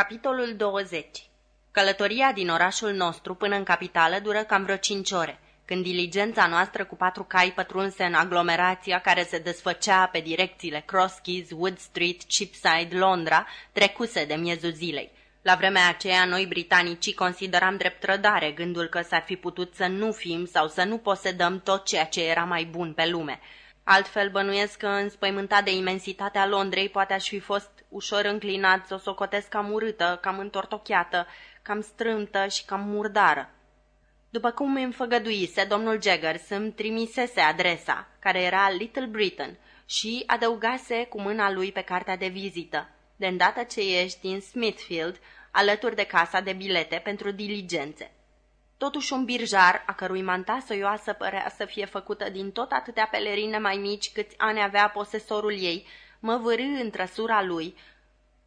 Capitolul 20 Călătoria din orașul nostru până în capitală dură cam vreo cinci ore, când diligența noastră cu patru cai pătrunse în aglomerația care se desfăcea pe direcțiile Cross Keys, Wood Street, Cheapside, Londra, trecuse de miezul zilei. La vremea aceea, noi britanicii consideram drept trădare gândul că s-ar fi putut să nu fim sau să nu posedăm tot ceea ce era mai bun pe lume. Altfel bănuiesc că, înspăimântat de imensitatea Londrei, poate aș fi fost ușor înclinat să o socotesc cam urâtă, cam întortocheată, cam strântă și cam murdară. După cum îmi făgăduise, domnul Jaggers îmi trimisese adresa, care era Little Britain, și adăugase cu mâna lui pe cartea de vizită. De îndată ce ești din Smithfield, alături de casa de bilete pentru diligențe. Totuși un birjar, a cărui manta soioasă părea să fie făcută din tot atâtea pelerine mai mici câți ani avea posesorul ei, mă vârâ în trăsura lui,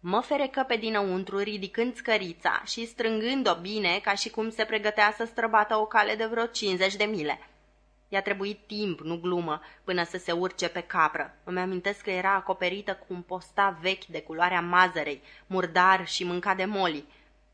mă ferecă pe dinăuntru, ridicând scărița și strângând-o bine, ca și cum se pregătea să străbată o cale de vreo 50 de mile. I-a trebuit timp, nu glumă, până să se urce pe capră. Îmi amintesc că era acoperită cu un posta vechi de culoarea mazărei, murdar și mâncat de moli.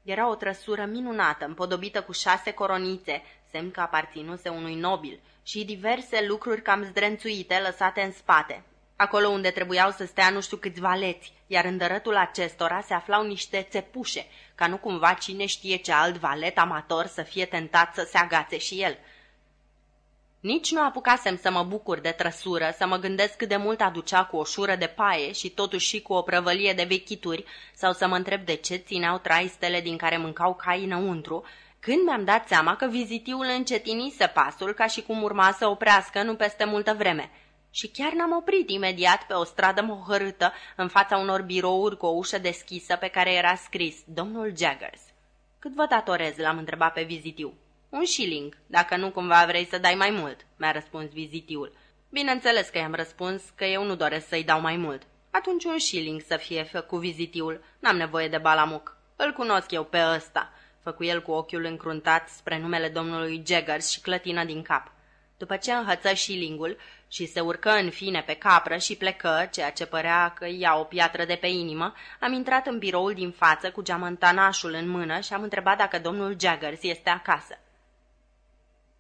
Era o trăsură minunată, împodobită cu șase coronițe, semn că aparținuse unui nobil, și diverse lucruri cam zdrențuite lăsate în spate. Acolo unde trebuiau să stea nu știu câți valeți, iar în dărătul acestora se aflau niște țepușe, ca nu cumva cine știe ce alt valet amator să fie tentat să se agațe și el – nici nu apucasem să mă bucur de trăsură, să mă gândesc cât de mult aducea cu o șură de paie și totuși și cu o prăvălie de vechituri, sau să mă întreb de ce țineau traistele din care mâncau cai înăuntru, când mi-am dat seama că vizitiul încetinise pasul ca și cum urma să oprească nu peste multă vreme. Și chiar n-am oprit imediat pe o stradă mohărâtă în fața unor birouri cu o ușă deschisă pe care era scris Domnul Jaggers. Cât vă datorez?" l-am întrebat pe vizitiu. Un shilling, dacă nu cumva vrei să dai mai mult, mi-a răspuns vizitiul. Bineînțeles că i-am răspuns că eu nu doresc să-i dau mai mult. Atunci un shilling să fie cu vizitiul, n-am nevoie de balamuc. Îl cunosc eu pe ăsta, făcu el cu ochiul încruntat spre numele domnului Jaggers și clătină din cap. După ce înhăță shillingul și se urcă în fine pe capră și plecă, ceea ce părea că ia o piatră de pe inimă, am intrat în biroul din față cu geamăntanașul în mână și am întrebat dacă domnul Jaggers este acasă.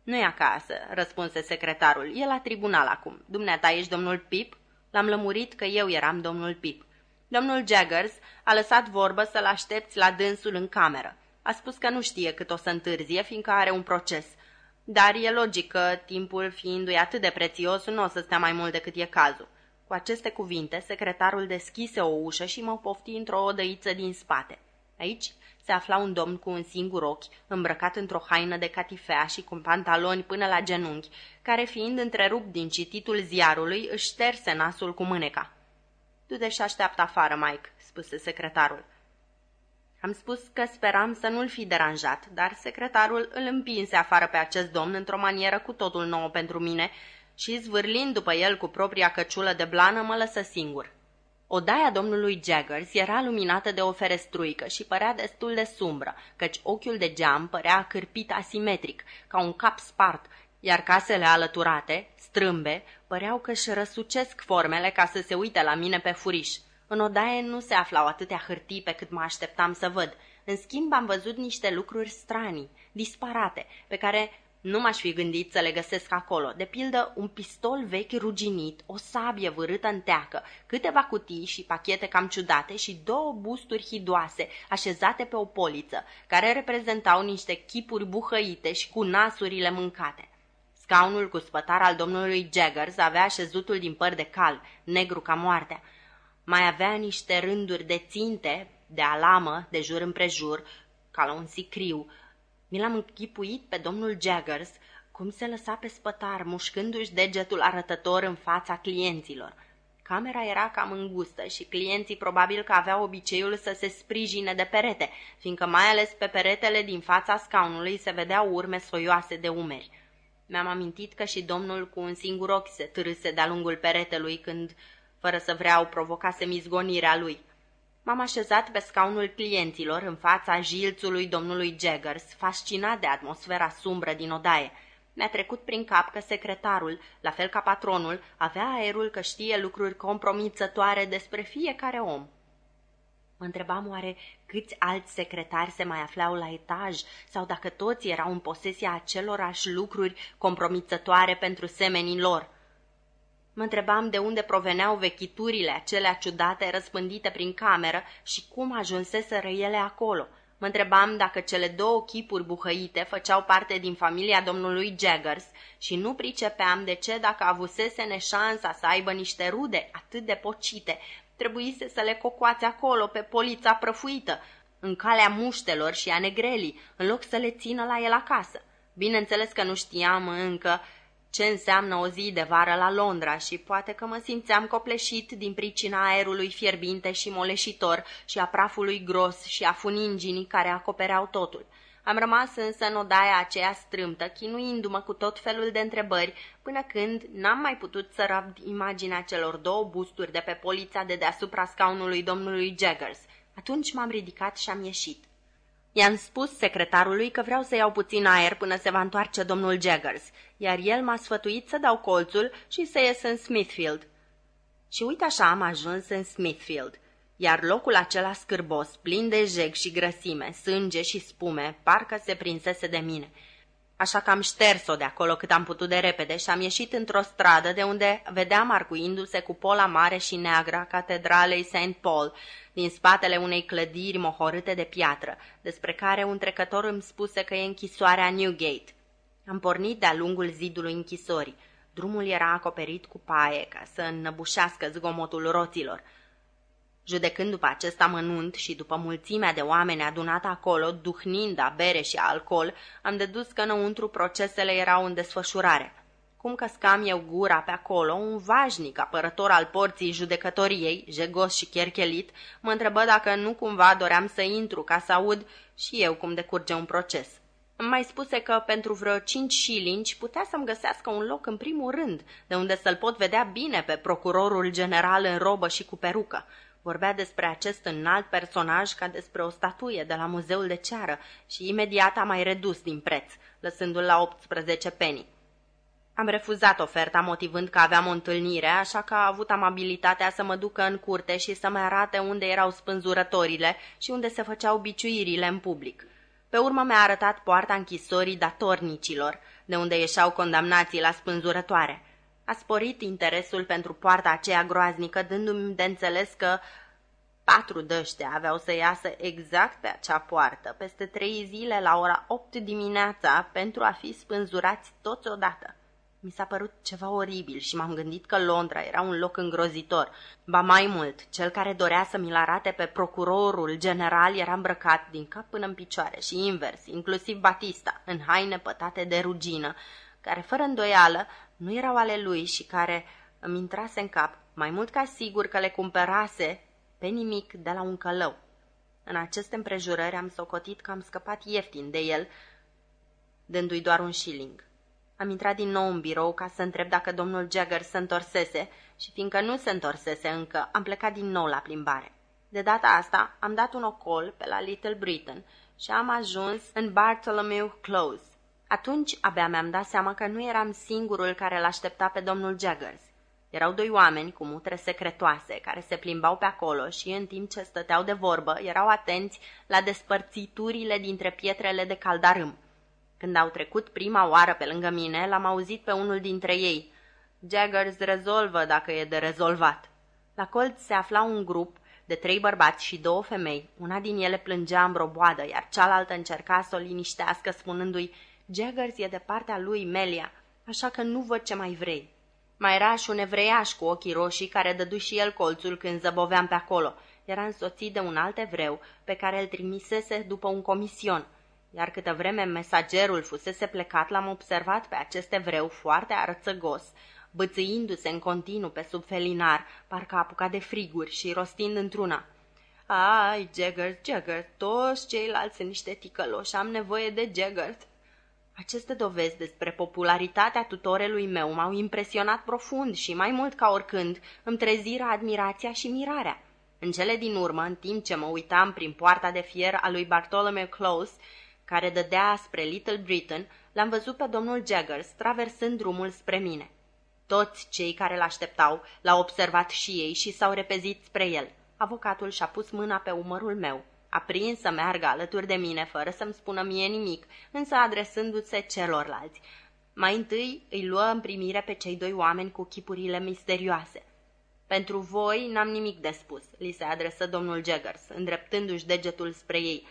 Nu e acasă, răspunse secretarul. E la tribunal acum. Dumneata ești domnul Pip? L-am lămurit că eu eram domnul Pip. Domnul Jaggers a lăsat vorbă să-l aștepți la dânsul în cameră. A spus că nu știe cât o să întârzie, fiindcă are un proces. Dar e logic că, timpul fiindu-i atât de prețios, nu o să stea mai mult decât e cazul. Cu aceste cuvinte, secretarul deschise o ușă și mă pofti într-o odăiță din spate. Aici se afla un domn cu un singur ochi, îmbrăcat într-o haină de catifea și cu pantaloni până la genunchi, care, fiind întrerupt din cititul ziarului, își șterse nasul cu mâneca. Du-te și așteaptă afară, Mike," spuse secretarul. Am spus că speram să nu-l fi deranjat, dar secretarul îl împinse afară pe acest domn într-o manieră cu totul nouă pentru mine și, zvârlind după el cu propria căciulă de blană, mă lăsă singur. Odaia domnului Jaggers era luminată de o ferestruică și părea destul de sumbră, căci ochiul de geam părea cârpit asimetric, ca un cap spart, iar casele alăturate, strâmbe, păreau că își răsucesc formele ca să se uite la mine pe furiș. În odaie nu se aflau atâtea hârtii pe cât mă așteptam să văd. În schimb, am văzut niște lucruri stranii, disparate, pe care nu m-aș fi gândit să le găsesc acolo, de pildă un pistol vechi ruginit, o sabie vârâtă în teacă, câteva cutii și pachete cam ciudate și două busturi hidoase așezate pe o poliță, care reprezentau niște chipuri buhăite și cu nasurile mâncate. Scaunul cu spătar al domnului Jaggers avea așezutul din păr de cal, negru ca moartea. Mai avea niște rânduri de ținte, de alamă, de jur împrejur, ca la un sicriu, mi l-am închipuit pe domnul Jaggers cum se lăsa pe spătar, mușcându-și degetul arătător în fața clienților. Camera era cam îngustă și clienții probabil că aveau obiceiul să se sprijine de perete, fiindcă mai ales pe peretele din fața scaunului se vedeau urme soioase de umeri. Mi-am amintit că și domnul cu un singur ochi se târâse de-a lungul peretelui când, fără să vreau, provocase mizgonirea lui. M-am așezat pe scaunul clienților în fața jilțului domnului Jaggers, fascinat de atmosfera sumbră din odaie. Mi-a trecut prin cap că secretarul, la fel ca patronul, avea aerul că știe lucruri compromițătoare despre fiecare om. Mă întrebam oare câți alți secretari se mai aflau la etaj sau dacă toți erau în posesia acelorași lucruri compromițătoare pentru semenii lor. Mă întrebam de unde proveneau vechiturile acelea ciudate răspândite prin cameră și cum ajunseseră ele acolo. Mă întrebam dacă cele două chipuri buhăite făceau parte din familia domnului Jaggers și nu pricepeam de ce dacă avusese neșansa să aibă niște rude atât de pocite, trebuise să le cocoațe acolo pe polița prăfuită, în calea muștelor și a negrelii, în loc să le țină la el acasă. Bineînțeles că nu știam încă ce înseamnă o zi de vară la Londra și poate că mă simțeam copleșit din pricina aerului fierbinte și moleșitor și a prafului gros și a funinginii care acopereau totul. Am rămas însă în odaia aceea strâmtă, chinuindu-mă cu tot felul de întrebări, până când n-am mai putut să rabd imaginea celor două busturi de pe polița de deasupra scaunului domnului Jaggers. Atunci m-am ridicat și am ieșit. I-am spus secretarului că vreau să iau puțin aer până se va întoarce domnul Jaggers, iar el m-a sfătuit să dau colțul și să ies în Smithfield. Și uite așa am ajuns în Smithfield, iar locul acela scârbos, plin de jeg și grăsime, sânge și spume, parcă se prinsese de mine. Așa că am șters-o de acolo cât am putut de repede și am ieșit într-o stradă de unde vedeam arcuindu-se cu pola mare și neagră a catedralei St. Paul, din spatele unei clădiri mohorâte de piatră, despre care un trecător îmi spuse că e închisoarea Newgate. Am pornit de-a lungul zidului închisorii. Drumul era acoperit cu paie ca să înnăbușească zgomotul roților. Judecând după acest amănunt și după mulțimea de oameni adunată acolo, duhnind a bere și a alcool, am dedus că înăuntru procesele erau în desfășurare. Cum căscam eu gura pe acolo, un vașnic apărător al porții judecătoriei, jegos și cherchelit, mă întrebă dacă nu cumva doream să intru ca să aud și eu cum decurge un proces. Îmi mai spuse că pentru vreo cinci șilingi putea să-mi găsească un loc în primul rând, de unde să-l pot vedea bine pe procurorul general în robă și cu perucă. Vorbea despre acest înalt personaj ca despre o statuie de la muzeul de ceară și imediat a mai redus din preț, lăsându-l la 18 penny. Am refuzat oferta motivând că aveam o întâlnire, așa că a avut amabilitatea să mă ducă în curte și să-mi arate unde erau spânzurătorile și unde se făceau biciuirile în public. Pe urmă mi-a arătat poarta închisorii datornicilor, de unde ieșeau condamnații la spânzurătoare. A sporit interesul pentru poarta aceea groaznică, dându-mi de înțeles că patru dăștea aveau să iasă exact pe acea poartă, peste trei zile la ora opt dimineața, pentru a fi spânzurați toți odată. Mi s-a părut ceva oribil și m-am gândit că Londra era un loc îngrozitor. Ba mai mult, cel care dorea să mi-l arate pe procurorul general era îmbrăcat din cap până în picioare și invers, inclusiv Batista, în haine pătate de rugină, care fără îndoială nu erau ale lui și care îmi intrase în cap, mai mult ca sigur că le cumpărase pe nimic de la un călău. În aceste împrejurări am socotit că am scăpat ieftin de el, dându-i doar un shilling. Am intrat din nou în birou ca să întreb dacă domnul Jagger se întorsese și fiindcă nu se întorsese încă, am plecat din nou la plimbare. De data asta am dat un ocol pe la Little Britain și am ajuns în Bartholomew Close. Atunci abia mi-am dat seama că nu eram singurul care l-aștepta pe domnul Jaggers. Erau doi oameni cu mutre secretoase care se plimbau pe acolo și, în timp ce stăteau de vorbă, erau atenți la despărțiturile dintre pietrele de caldarâm. Când au trecut prima oară pe lângă mine, l-am auzit pe unul dintre ei. Jaggers rezolvă dacă e de rezolvat. La colț se afla un grup de trei bărbați și două femei. Una din ele plângea în broboadă, iar cealaltă încerca să o liniștească, spunându-i Jaggers e de partea lui, Melia, așa că nu văd ce mai vrei. Mai era și un evreiaș cu ochii roșii care dădu și el colțul când zăboveam pe acolo. Era însoțit de un alt evreu pe care îl trimisese după un comision – iar câtă vreme mesagerul fusese plecat, l-am observat pe acest evreu foarte arățăgos, bățâindu-se în continuu pe sub felinar, parcă apucat de friguri și rostind într-una. Ai, Jaggert, Jaggert, toți ceilalți sunt niște ticăloși, am nevoie de Jaggert. Aceste dovezi despre popularitatea tutorelui meu m-au impresionat profund și, mai mult ca oricând, îmi treziră admirația și mirarea. În cele din urmă, în timp ce mă uitam prin poarta de fier a lui Bartholomew Close, care dădea spre Little Britain, l-am văzut pe domnul Jaggers traversând drumul spre mine. Toți cei care l-așteptau l-au observat și ei și s-au repezit spre el. Avocatul și-a pus mâna pe umărul meu. A prins să meargă alături de mine, fără să-mi spună mie nimic, însă adresându-se celorlalți. Mai întâi îi luă în primire pe cei doi oameni cu chipurile misterioase. Pentru voi n-am nimic de spus, li se adresă domnul Jaggers, îndreptându-și degetul spre ei.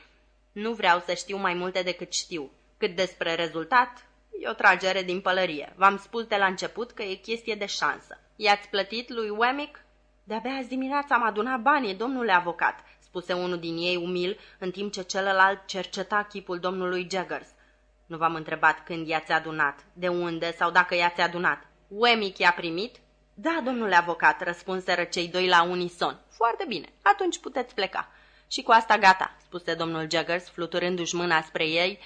Nu vreau să știu mai multe decât știu. Cât despre rezultat, e o tragere din pălărie. V-am spus de la început că e chestie de șansă. I-ați plătit lui Wemmick? De-abia azi dimineața am adunat banii, domnule avocat, spuse unul din ei umil, în timp ce celălalt cerceta chipul domnului Jaggers. Nu v-am întrebat când i-ați adunat, de unde sau dacă i-ați adunat. Wemmick i-a primit? Da, domnule avocat, răspunseră cei doi la unison. Foarte bine, atunci puteți pleca. Și cu asta gata, spuse domnul Jaggers, fluturându-și mâna spre ei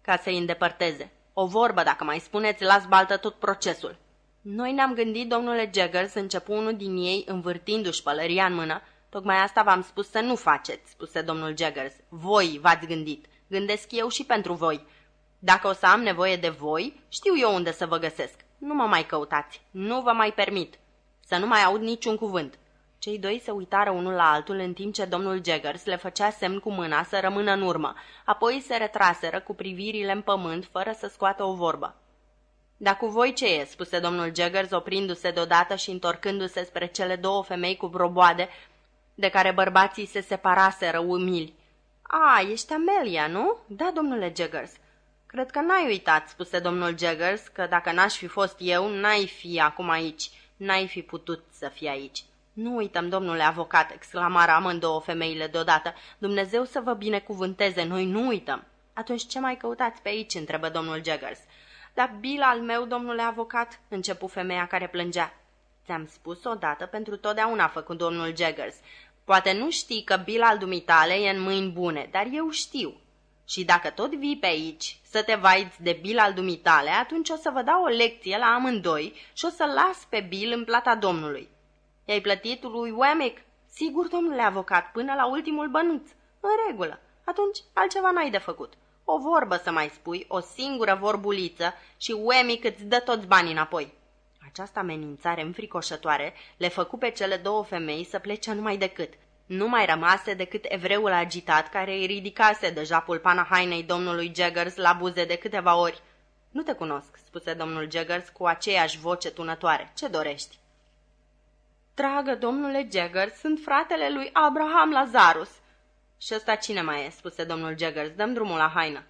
ca să-i îndepărteze. O vorbă, dacă mai spuneți, las baltă tot procesul. Noi ne-am gândit, domnule Jaggers, începu unul din ei, învârtindu-și pălăria în mână. Tocmai asta v-am spus să nu faceți, spuse domnul Jaggers. Voi v-ați gândit. Gândesc eu și pentru voi. Dacă o să am nevoie de voi, știu eu unde să vă găsesc. Nu mă mai căutați. Nu vă mai permit. Să nu mai aud niciun cuvânt. Cei doi se uitară unul la altul în timp ce domnul Jaggers le făcea semn cu mâna să rămână în urmă. Apoi se retraseră cu privirile în pământ fără să scoată o vorbă. Dar cu voi ce e?" spuse domnul Jaggers oprindu-se deodată și întorcându-se spre cele două femei cu broboade de care bărbații se separaseră umili. A, ești Amelia, nu?" Da, domnule Jaggers." Cred că n-ai uitat," spuse domnul Jaggers, că dacă n-aș fi fost eu, n-ai fi acum aici. N-ai fi putut să fii aici." Nu uităm, domnule avocat," exclamară amândouă femeile deodată. Dumnezeu să vă binecuvânteze, noi nu uităm." Atunci ce mai căutați pe aici?" întrebă domnul Jaggers. Dar Bill al meu, domnule avocat," începu femeia care plângea. Ți-am spus odată pentru totdeauna, făcut domnul Jaggers. Poate nu știi că Bill al dumitale e în mâini bune, dar eu știu. Și dacă tot vii pe aici să te vaiți de Bill al dumitale, atunci o să vă dau o lecție la amândoi și o să las pe Bill în plata domnului. I-ai plătit lui Wemmick? Sigur, domnule avocat, până la ultimul bănuț. În regulă. Atunci altceva n-ai de făcut. O vorbă să mai spui, o singură vorbuliță și Wemmick îți dă toți banii înapoi. Această amenințare înfricoșătoare le făcu pe cele două femei să plece numai decât. Nu mai rămase decât evreul agitat care îi ridicase deja pulpana hainei domnului Jaggers la buze de câteva ori. Nu te cunosc, spuse domnul Jaggers cu aceeași voce tunătoare. Ce dorești? Dragă domnule Jaggers, sunt fratele lui Abraham Lazarus. Și ăsta cine mai e? spuse domnul Jaggers. Dăm drumul la haină.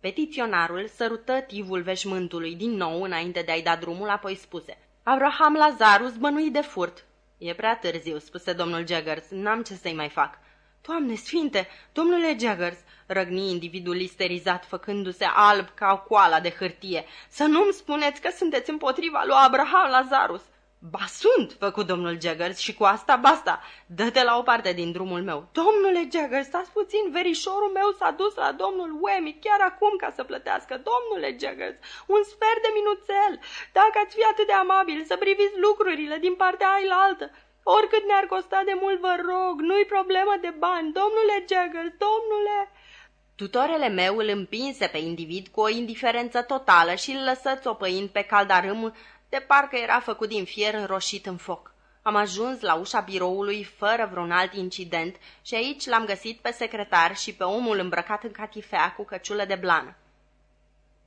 Petiționarul sărută tivul veșmântului din nou înainte de a-i da drumul, apoi spuse Abraham Lazarus bănuit de furt. E prea târziu, spuse domnul Jaggers. N-am ce să-i mai fac. Doamne sfinte, domnule Jaggers, răgni individul isterizat, făcându-se alb ca o coala de hârtie. Să nu-mi spuneți că sunteți împotriva lui Abraham Lazarus. Ba sunt, făcut domnul Jaggers și cu asta basta. Dă-te la o parte din drumul meu. Domnule Jaggers, stați puțin, verișorul meu s-a dus la domnul Wemmy chiar acum ca să plătească. Domnule Jaggers, un sfert de minuțel. Dacă ați fi atât de amabil să priviți lucrurile din partea ailaltă, oricât ne-ar costa de mult, vă rog, nu-i problemă de bani. Domnule Jaggers, domnule... Tutorele meu îl împinse pe individ cu o indiferență totală și îl lăsă țopăind pe caldarâm de parcă era făcut din fier înroșit în foc. Am ajuns la ușa biroului fără vreun alt incident și aici l-am găsit pe secretar și pe omul îmbrăcat în catifea cu căciulă de blană.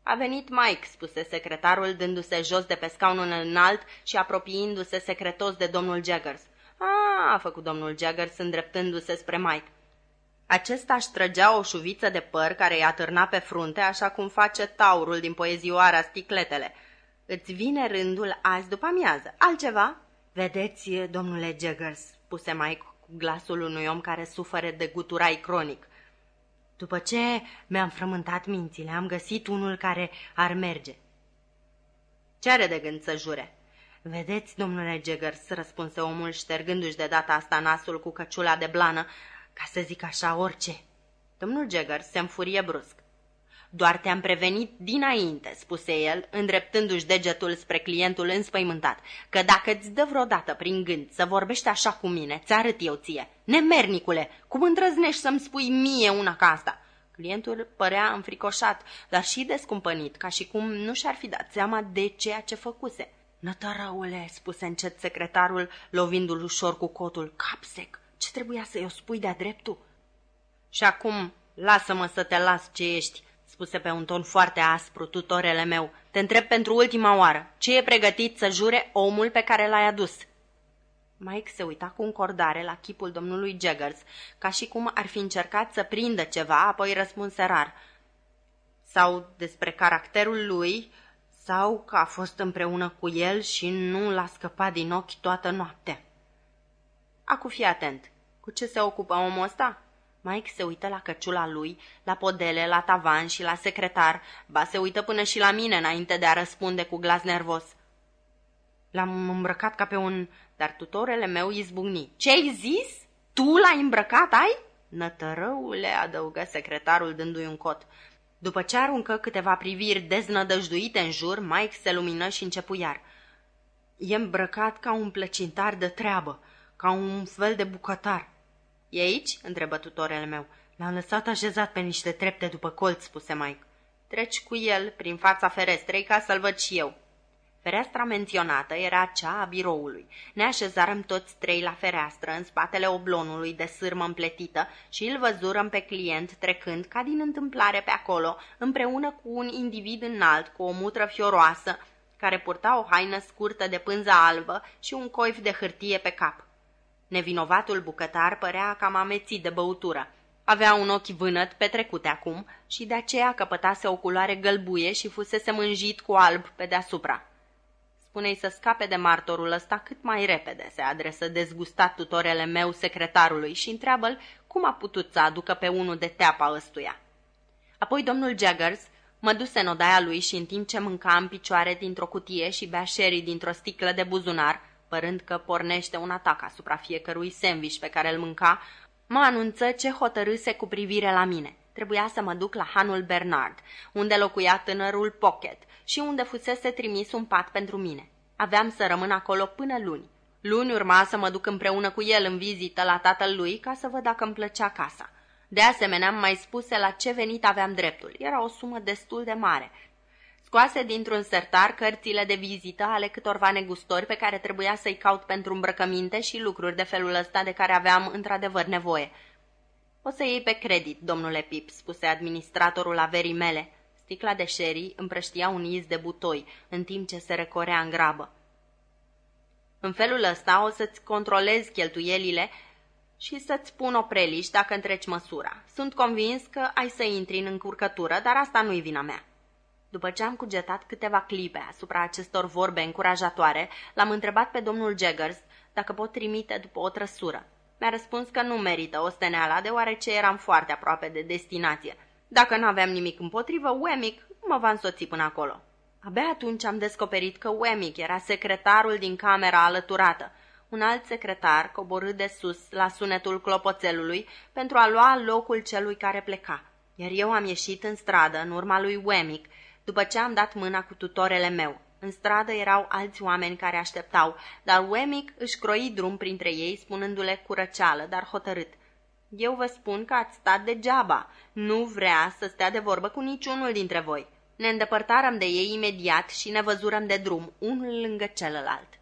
A venit Mike, spuse secretarul, dându-se jos de pe scaunul înalt și apropiindu-se secretos de domnul Jaggers. A, a făcut domnul Jaggers îndreptându-se spre Mike. Acesta își trăgea o șuviță de păr care i-a târnat pe frunte, așa cum face taurul din poezioara Sticletele – Îți vine rândul azi după amiază. Altceva? Vedeți, domnule Jaggers, spuse Mike cu glasul unui om care suferă de guturai cronic. După ce mi-am frământat mințile, am găsit unul care ar merge. Ce are de gând să jure? Vedeți, domnule Jaggers, răspunse omul, ștergându-și de data asta nasul cu căciula de blană, ca să zic așa orice. Domnul Jaggers se înfurie brusc. Doar te-am prevenit dinainte, spuse el, îndreptându-și degetul spre clientul înspăimântat, că dacă îți dă vreodată prin gând să vorbești așa cu mine, ți-arăt eu ție. Nemernicule, cum îndrăznești să-mi spui mie una ca asta? Clientul părea înfricoșat, dar și descumpănit, ca și cum nu și-ar fi dat seama de ceea ce făcuse. Nătărăule, spuse încet secretarul, lovindu-l ușor cu cotul. Capsec, ce trebuia să-i o spui de-a dreptul? Și acum, lasă-mă să te las ce ești, spuse pe un ton foarte aspru tutorele meu. Te întreb pentru ultima oară, ce e pregătit să jure omul pe care l-ai adus? Mike se uita cu încordare la chipul domnului Jaggers, ca și cum ar fi încercat să prindă ceva, apoi răspunse rar. Sau despre caracterul lui, sau că a fost împreună cu el și nu l-a scăpat din ochi toată noaptea. Acu fi atent. Cu ce se ocupă omul ăsta? Mike se uită la căciula lui, la podele, la tavan și la secretar, ba se uită până și la mine înainte de a răspunde cu glas nervos. L-am îmbrăcat ca pe un... Dar tutorele meu izbucni. Ce-ai zis? Tu l-ai îmbrăcat, ai? Nătărăule, adăugă secretarul dându-i un cot. După ce aruncă câteva priviri deznădăjduite în jur, Mike se lumină și începu iar. E îmbrăcat ca un plăcintar de treabă, ca un fel de bucătar. E aici?" întrebă tutorele meu. L-am lăsat așezat pe niște trepte după colț, spuse Mike. Treci cu el prin fața ferestrei ca să-l văd și eu. Fereastra menționată era cea a biroului. Ne așezarăm toți trei la fereastră, în spatele oblonului de sârmă împletită și îl văzurăm pe client trecând, ca din întâmplare pe acolo, împreună cu un individ înalt, cu o mutră fioroasă, care purta o haină scurtă de pânză albă și un coif de hârtie pe cap. Nevinovatul bucătar părea cam amețit de băutură. Avea un ochi vânăt petrecute acum și de aceea căpătase o culoare gălbuie și fusese mânjit cu alb pe deasupra. Spune-i să scape de martorul ăsta cât mai repede, se adresă dezgustat tutorele meu secretarului și întreabă-l cum a putut să aducă pe unul de teapa ăstuia. Apoi domnul Jaggers mă duse în odaia lui și în timp ce mânca în picioare dintr-o cutie și bea sherry dintr-o sticlă de buzunar, părând că pornește un atac asupra fiecărui sandwich pe care îl mânca, mă anunță ce hotărâse cu privire la mine. Trebuia să mă duc la Hanul Bernard, unde locuia tânărul Pocket și unde fusese trimis un pat pentru mine. Aveam să rămân acolo până luni. Luni urma să mă duc împreună cu el în vizită la tatăl lui ca să văd dacă îmi plăcea casa. De asemenea, am mai spuse la ce venit aveam dreptul. Era o sumă destul de mare Scoase dintr-un sertar cărțile de vizită ale câtorva negustori pe care trebuia să-i caut pentru îmbrăcăminte și lucruri de felul ăsta de care aveam într-adevăr nevoie. O să iei pe credit, domnule Pip, spuse administratorul averii mele. Sticla de sherry împrăștia un iz de butoi, în timp ce se recorea în grabă. În felul ăsta o să-ți controlezi cheltuielile și să-ți pun o preliș dacă întreci măsura. Sunt convins că ai să intri în încurcătură, dar asta nu-i vina mea. După ce am cugetat câteva clipe asupra acestor vorbe încurajatoare, l-am întrebat pe domnul Jaggers dacă pot trimite după o trăsură. Mi-a răspuns că nu merită o steneala, deoarece eram foarte aproape de destinație. Dacă nu aveam nimic împotrivă, Wemmick mă va însoți până acolo. Abia atunci am descoperit că Wemmick era secretarul din camera alăturată, un alt secretar coborât de sus la sunetul clopoțelului pentru a lua locul celui care pleca. Iar eu am ieșit în stradă în urma lui Wemmick după ce am dat mâna cu tutorele meu. În stradă erau alți oameni care așteptau, dar Wemmick își croi drum printre ei, spunându-le cu răceală, dar hotărât. Eu vă spun că ați stat degeaba. Nu vrea să stea de vorbă cu niciunul dintre voi. Ne îndepărtarăm de ei imediat și ne văzurăm de drum, unul lângă celălalt.